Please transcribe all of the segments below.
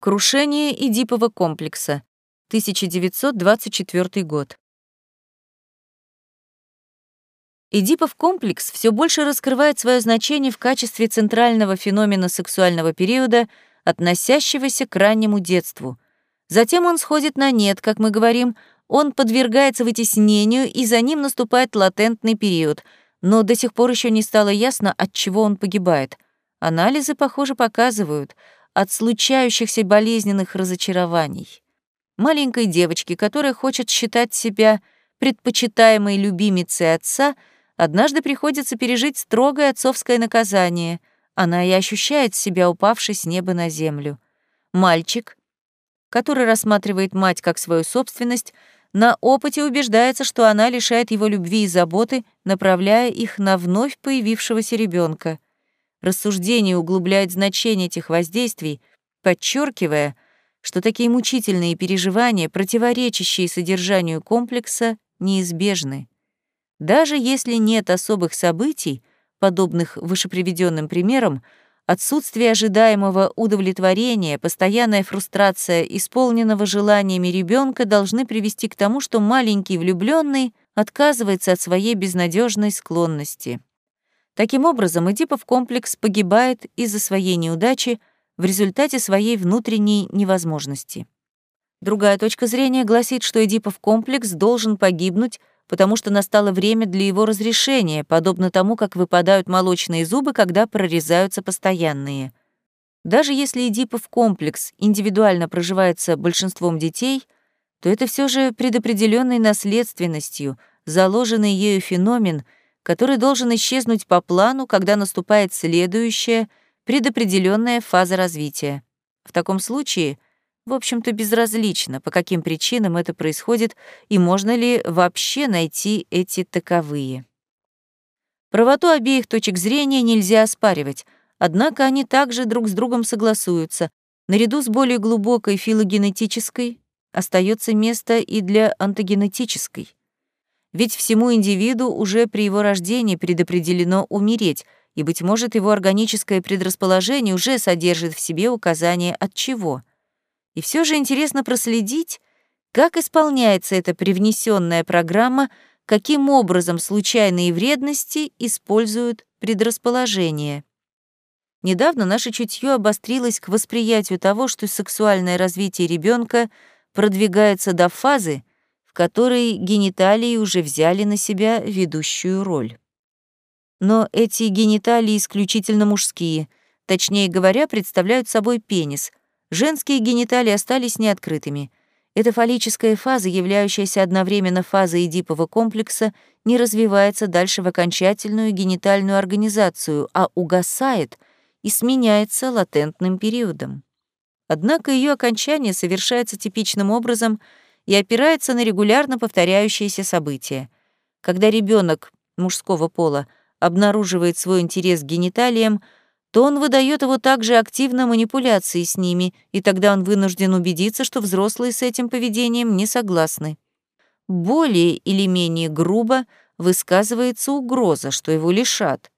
Крушение Эдипова комплекса. 1924 год. Эдипов комплекс все больше раскрывает свое значение в качестве центрального феномена сексуального периода, относящегося к раннему детству. Затем он сходит на нет, как мы говорим, он подвергается вытеснению, и за ним наступает латентный период, но до сих пор еще не стало ясно, от чего он погибает. Анализы, похоже, показывают — от случающихся болезненных разочарований. Маленькой девочке, которая хочет считать себя предпочитаемой любимицей отца, однажды приходится пережить строгое отцовское наказание. Она и ощущает себя упавшей с неба на землю. Мальчик, который рассматривает мать как свою собственность, на опыте убеждается, что она лишает его любви и заботы, направляя их на вновь появившегося ребенка. Рассуждение углубляет значение этих воздействий, подчеркивая, что такие мучительные переживания, противоречащие содержанию комплекса, неизбежны. Даже если нет особых событий, подобных вышеприведенным примерам, отсутствие ожидаемого удовлетворения, постоянная фрустрация исполненного желаниями ребенка должны привести к тому, что маленький влюбленный отказывается от своей безнадежной склонности. Таким образом, Эдипов комплекс погибает из-за своей неудачи в результате своей внутренней невозможности. Другая точка зрения гласит, что Эдипов комплекс должен погибнуть, потому что настало время для его разрешения, подобно тому, как выпадают молочные зубы, когда прорезаются постоянные. Даже если Эдипов комплекс индивидуально проживается большинством детей, то это все же предопределенной наследственностью, заложенный ею феномен — который должен исчезнуть по плану, когда наступает следующая, предопределенная фаза развития. В таком случае, в общем-то, безразлично, по каким причинам это происходит и можно ли вообще найти эти таковые. Правоту обеих точек зрения нельзя оспаривать, однако они также друг с другом согласуются. Наряду с более глубокой филогенетической остается место и для антогенетической. Ведь всему индивиду уже при его рождении предопределено умереть, и, быть может, его органическое предрасположение уже содержит в себе указание от чего. И все же интересно проследить, как исполняется эта привнесенная программа, каким образом случайные вредности используют предрасположение. Недавно наше чутье обострилось к восприятию того, что сексуальное развитие ребенка продвигается до фазы, которой гениталии уже взяли на себя ведущую роль. Но эти гениталии исключительно мужские, точнее говоря, представляют собой пенис. Женские гениталии остались неоткрытыми. Эта фаллическая фаза, являющаяся одновременно фазой Эдипова комплекса, не развивается дальше в окончательную генитальную организацию, а угасает и сменяется латентным периодом. Однако ее окончание совершается типичным образом — и опирается на регулярно повторяющиеся события. Когда ребенок мужского пола обнаруживает свой интерес к гениталиям, то он выдает его также активно манипуляции с ними, и тогда он вынужден убедиться, что взрослые с этим поведением не согласны. Более или менее грубо высказывается угроза, что его лишат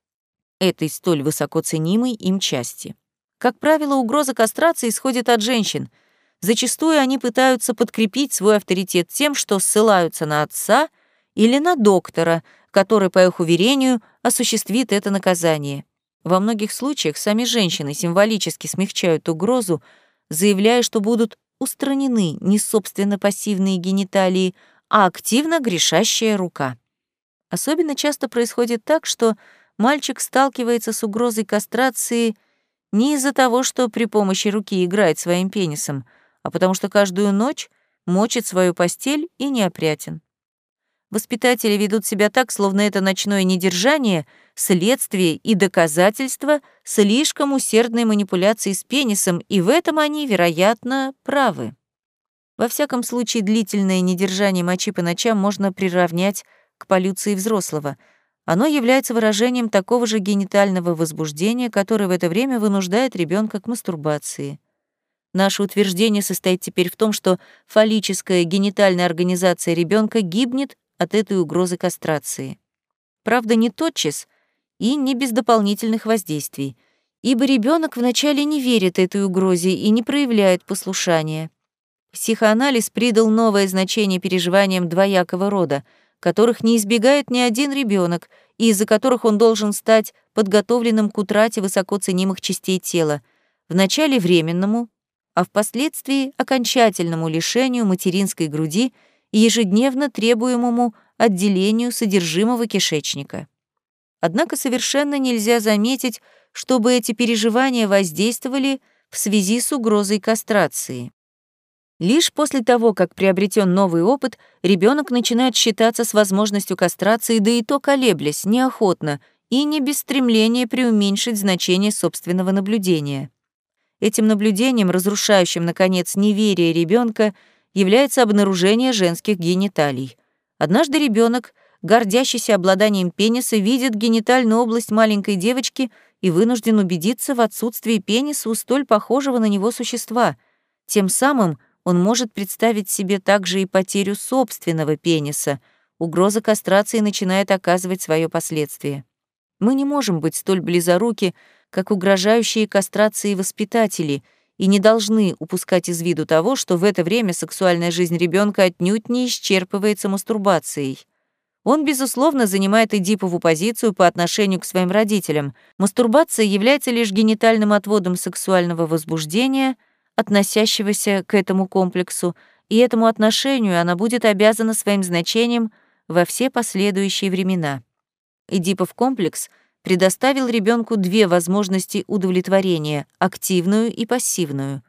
этой столь высоко ценимой им части. Как правило, угроза кастрации исходит от женщин — Зачастую они пытаются подкрепить свой авторитет тем, что ссылаются на отца или на доктора, который, по их уверению, осуществит это наказание. Во многих случаях сами женщины символически смягчают угрозу, заявляя, что будут устранены не собственно пассивные гениталии, а активно грешащая рука. Особенно часто происходит так, что мальчик сталкивается с угрозой кастрации не из-за того, что при помощи руки играет своим пенисом — а потому что каждую ночь мочит свою постель и неопрятен. Воспитатели ведут себя так, словно это ночное недержание — следствие и доказательство слишком усердной манипуляции с пенисом, и в этом они, вероятно, правы. Во всяком случае, длительное недержание мочи по ночам можно приравнять к полюции взрослого. Оно является выражением такого же генитального возбуждения, которое в это время вынуждает ребенка к мастурбации. Наше утверждение состоит теперь в том, что фаллическая генитальная организация ребенка гибнет от этой угрозы кастрации. Правда, не тотчас и не без дополнительных воздействий. ибо ребенок вначале не верит этой угрозе и не проявляет послушания. Психоанализ придал новое значение переживаниям двоякого рода, которых не избегает ни один ребенок, и из-за которых он должен стать подготовленным к утрате высоко ценимых частей тела, вначале временному, а впоследствии окончательному лишению материнской груди и ежедневно требуемому отделению содержимого кишечника. Однако совершенно нельзя заметить, чтобы эти переживания воздействовали в связи с угрозой кастрации. Лишь после того, как приобретен новый опыт, ребенок начинает считаться с возможностью кастрации, да и то колеблясь, неохотно и не без стремления преуменьшить значение собственного наблюдения. Этим наблюдением, разрушающим, наконец, неверие ребенка, является обнаружение женских гениталий. Однажды ребенок, гордящийся обладанием пениса, видит генитальную область маленькой девочки и вынужден убедиться в отсутствии пениса у столь похожего на него существа. Тем самым он может представить себе также и потерю собственного пениса. Угроза кастрации начинает оказывать свое последствие. Мы не можем быть столь близоруки, как угрожающие кастрации воспитатели, и не должны упускать из виду того, что в это время сексуальная жизнь ребенка отнюдь не исчерпывается мастурбацией. Он, безусловно, занимает Эдипову позицию по отношению к своим родителям. Мастурбация является лишь генитальным отводом сексуального возбуждения, относящегося к этому комплексу, и этому отношению она будет обязана своим значением во все последующие времена. Эдипов комплекс предоставил ребенку две возможности удовлетворения — активную и пассивную.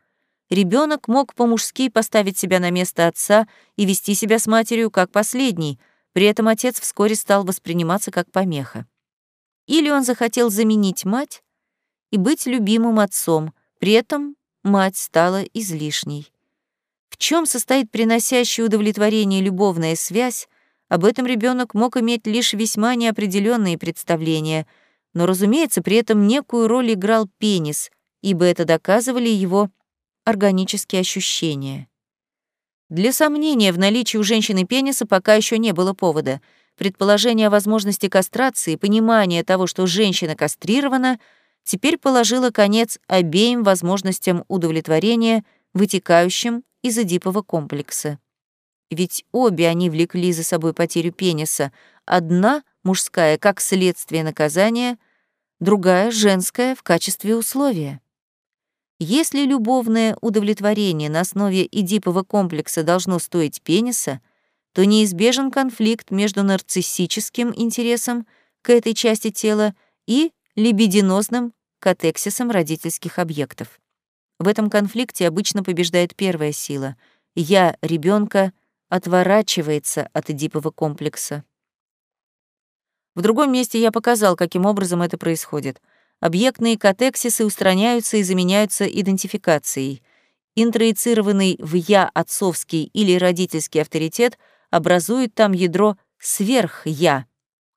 Ребенок мог по-мужски поставить себя на место отца и вести себя с матерью как последний, при этом отец вскоре стал восприниматься как помеха. Или он захотел заменить мать и быть любимым отцом, при этом мать стала излишней. В чем состоит приносящая удовлетворение любовная связь, об этом ребенок мог иметь лишь весьма неопределенные представления — но, разумеется, при этом некую роль играл пенис, ибо это доказывали его органические ощущения. Для сомнения в наличии у женщины пениса пока еще не было повода. Предположение о возможности кастрации, понимание того, что женщина кастрирована, теперь положило конец обеим возможностям удовлетворения, вытекающим из Эдипова комплекса. Ведь обе они влекли за собой потерю пениса. Одна мужская как следствие наказания, другая — женская в качестве условия. Если любовное удовлетворение на основе идипового комплекса должно стоить пениса, то неизбежен конфликт между нарциссическим интересом к этой части тела и либидинозным катексисом родительских объектов. В этом конфликте обычно побеждает первая сила — «я» ребенка отворачивается от эдипового комплекса. В другом месте я показал, каким образом это происходит. Объектные катексисы устраняются и заменяются идентификацией. Интроицированный в «я» отцовский или родительский авторитет образует там ядро «сверх-я»,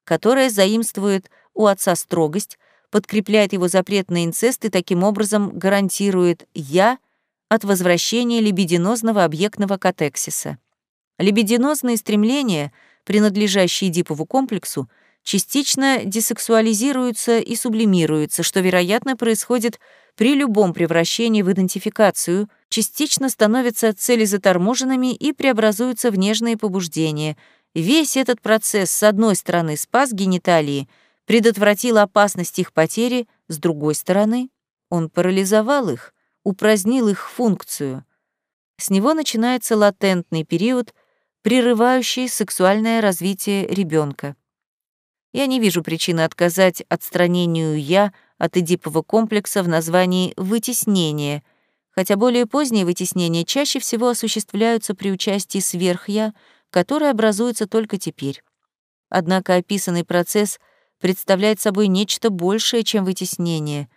которое заимствует у отца строгость, подкрепляет его запрет на инцест и таким образом гарантирует «я» от возвращения либидинозного объектного катексиса. Либидинозные стремления, принадлежащие Эдипову комплексу, частично десексуализируются и сублимируются, что, вероятно, происходит при любом превращении в идентификацию, частично становятся целезаторможенными и преобразуются в нежные побуждения. Весь этот процесс, с одной стороны, спас гениталии, предотвратил опасность их потери, с другой стороны, он парализовал их, упразднил их функцию. С него начинается латентный период, прерывающий сексуальное развитие ребенка. Я не вижу причины отказать отстранению «я» от эдипового комплекса в названии «вытеснение», хотя более поздние вытеснения чаще всего осуществляются при участии сверх-я, которое образуется только теперь. Однако описанный процесс представляет собой нечто большее, чем вытеснение.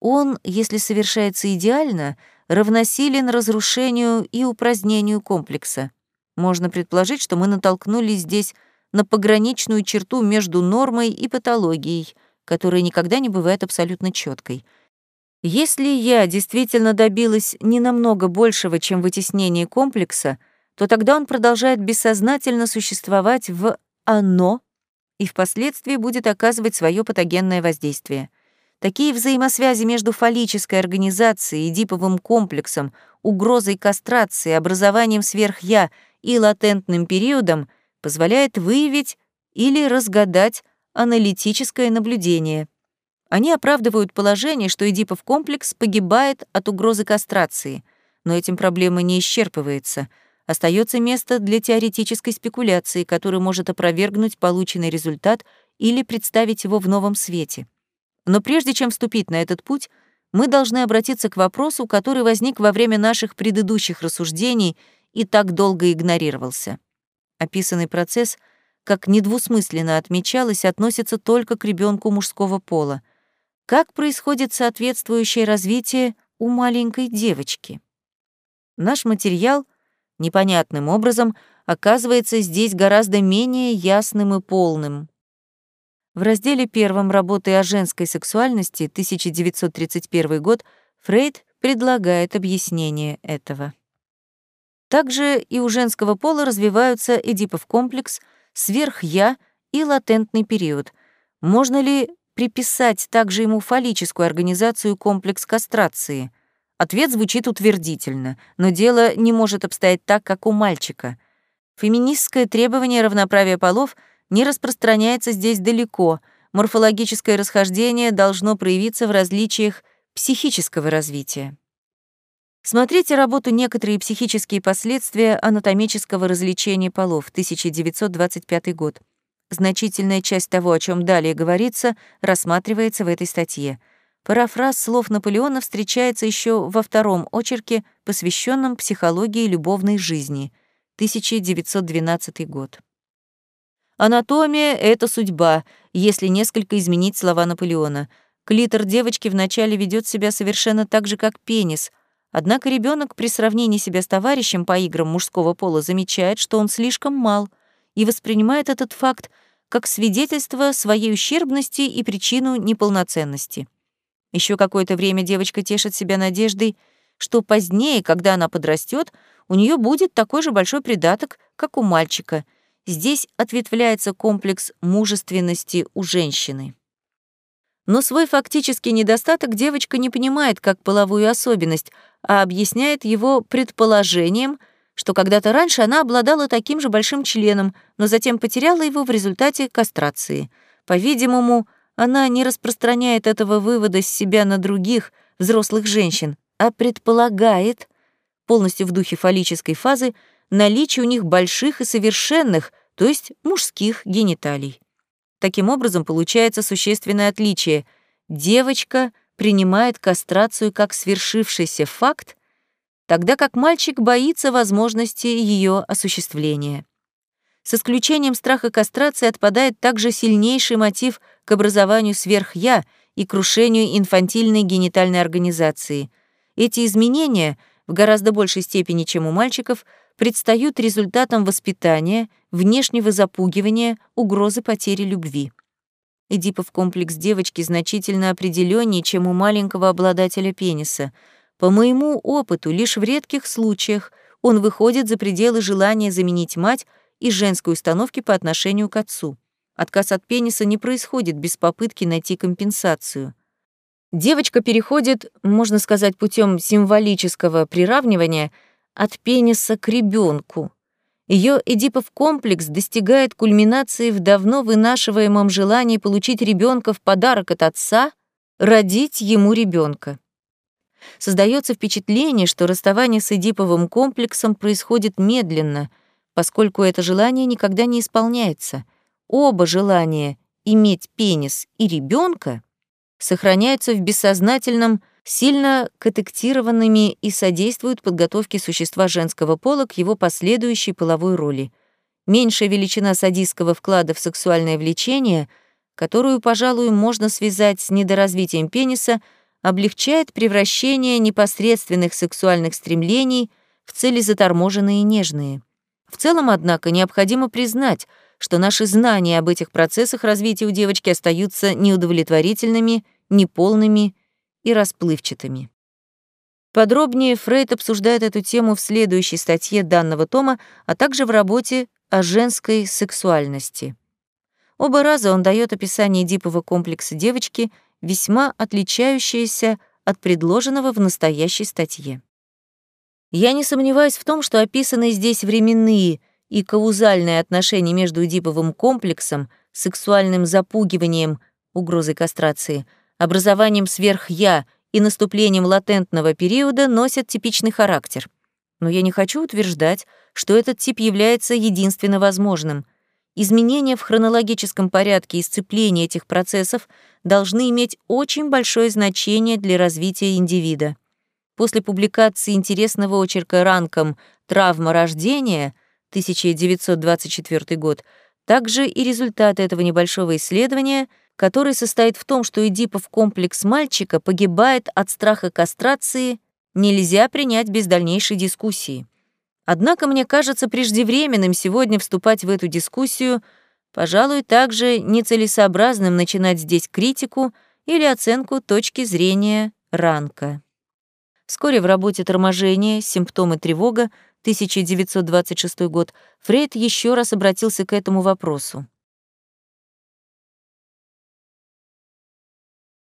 Он, если совершается идеально, равносилен разрушению и упразднению комплекса. Можно предположить, что мы натолкнулись здесь на пограничную черту между нормой и патологией, которая никогда не бывает абсолютно четкой. Если я действительно добилась не намного большего, чем вытеснение комплекса, то тогда он продолжает бессознательно существовать в «оно» и впоследствии будет оказывать свое патогенное воздействие. Такие взаимосвязи между фаллической организацией, диповым комплексом, угрозой кастрации, образованием сверхя и латентным периодом позволяет выявить или разгадать аналитическое наблюдение. Они оправдывают положение, что Эдипов комплекс погибает от угрозы кастрации, но этим проблема не исчерпывается. Остается место для теоретической спекуляции, которая может опровергнуть полученный результат или представить его в новом свете. Но прежде чем вступить на этот путь, мы должны обратиться к вопросу, который возник во время наших предыдущих рассуждений и так долго игнорировался. Описанный процесс, как недвусмысленно отмечалось, относится только к ребенку мужского пола. Как происходит соответствующее развитие у маленькой девочки? Наш материал непонятным образом оказывается здесь гораздо менее ясным и полным. В разделе первом работы о женской сексуальности 1931 год Фрейд предлагает объяснение этого. Также и у женского пола развиваются Эдипов комплекс, сверх-я и латентный период. Можно ли приписать также ему фаллическую организацию комплекс кастрации? Ответ звучит утвердительно, но дело не может обстоять так, как у мальчика. Феминистское требование равноправия полов — не распространяется здесь далеко, морфологическое расхождение должно проявиться в различиях психического развития. Смотрите работу «Некоторые психические последствия анатомического развлечения полов», 1925 год. Значительная часть того, о чем далее говорится, рассматривается в этой статье. Парафраз слов Наполеона встречается еще во втором очерке, посвященном психологии любовной жизни, 1912 год. Анатомия — это судьба, если несколько изменить слова Наполеона. Клитор девочки вначале ведет себя совершенно так же, как пенис. Однако ребенок при сравнении себя с товарищем по играм мужского пола замечает, что он слишком мал, и воспринимает этот факт как свидетельство своей ущербности и причину неполноценности. Еще какое-то время девочка тешит себя надеждой, что позднее, когда она подрастет, у нее будет такой же большой придаток, как у мальчика — Здесь ответвляется комплекс мужественности у женщины. Но свой фактический недостаток девочка не понимает как половую особенность, а объясняет его предположением, что когда-то раньше она обладала таким же большим членом, но затем потеряла его в результате кастрации. По-видимому, она не распространяет этого вывода с себя на других, взрослых женщин, а предполагает, полностью в духе фаллической фазы, наличие у них больших и совершенных, то есть мужских гениталий. Таким образом, получается существенное отличие. Девочка принимает кастрацию как свершившийся факт, тогда как мальчик боится возможности ее осуществления. С исключением страха кастрации отпадает также сильнейший мотив к образованию сверх-я и крушению инфантильной генитальной организации. Эти изменения, в гораздо большей степени, чем у мальчиков, предстают результатом воспитания, внешнего запугивания, угрозы потери любви. Эдипов комплекс девочки значительно определеннее, чем у маленького обладателя пениса. По моему опыту, лишь в редких случаях он выходит за пределы желания заменить мать и женской установки по отношению к отцу. Отказ от пениса не происходит без попытки найти компенсацию. Девочка переходит, можно сказать, путем символического приравнивания — от пениса к ребенку. Ее Эдипов комплекс достигает кульминации в давно вынашиваемом желании получить ребенка в подарок от отца, родить ему ребенка. Создается впечатление, что расставание с Эдиповым комплексом происходит медленно, поскольку это желание никогда не исполняется. Оба желания иметь пенис и ребенка сохраняются в бессознательном сильно котектированными и содействуют подготовке существа женского пола к его последующей половой роли. Меньшая величина садистского вклада в сексуальное влечение, которую, пожалуй, можно связать с недоразвитием пениса, облегчает превращение непосредственных сексуальных стремлений в цели заторможенные и нежные. В целом, однако, необходимо признать, что наши знания об этих процессах развития у девочки остаются неудовлетворительными, неполными и расплывчатыми. Подробнее Фрейд обсуждает эту тему в следующей статье данного тома, а также в работе о женской сексуальности. Оба раза он дает описание дипового комплекса девочки, весьма отличающаяся от предложенного в настоящей статье. Я не сомневаюсь в том, что описанные здесь временные и каузальные отношения между Эдиповым комплексом, сексуальным запугиванием, угрозой кастрации, образованием сверх-я и наступлением латентного периода носят типичный характер. Но я не хочу утверждать, что этот тип является единственно возможным. Изменения в хронологическом порядке и сцепление этих процессов должны иметь очень большое значение для развития индивида. После публикации интересного очерка ранком «Травма рождения» 1924 год, также и результаты этого небольшого исследования, который состоит в том, что Эдипов комплекс мальчика погибает от страха кастрации, нельзя принять без дальнейшей дискуссии. Однако мне кажется преждевременным сегодня вступать в эту дискуссию, пожалуй, также нецелесообразным начинать здесь критику или оценку точки зрения ранка. Вскоре в работе «Торможение. Симптомы тревога» 1926 год Фрейд еще раз обратился к этому вопросу.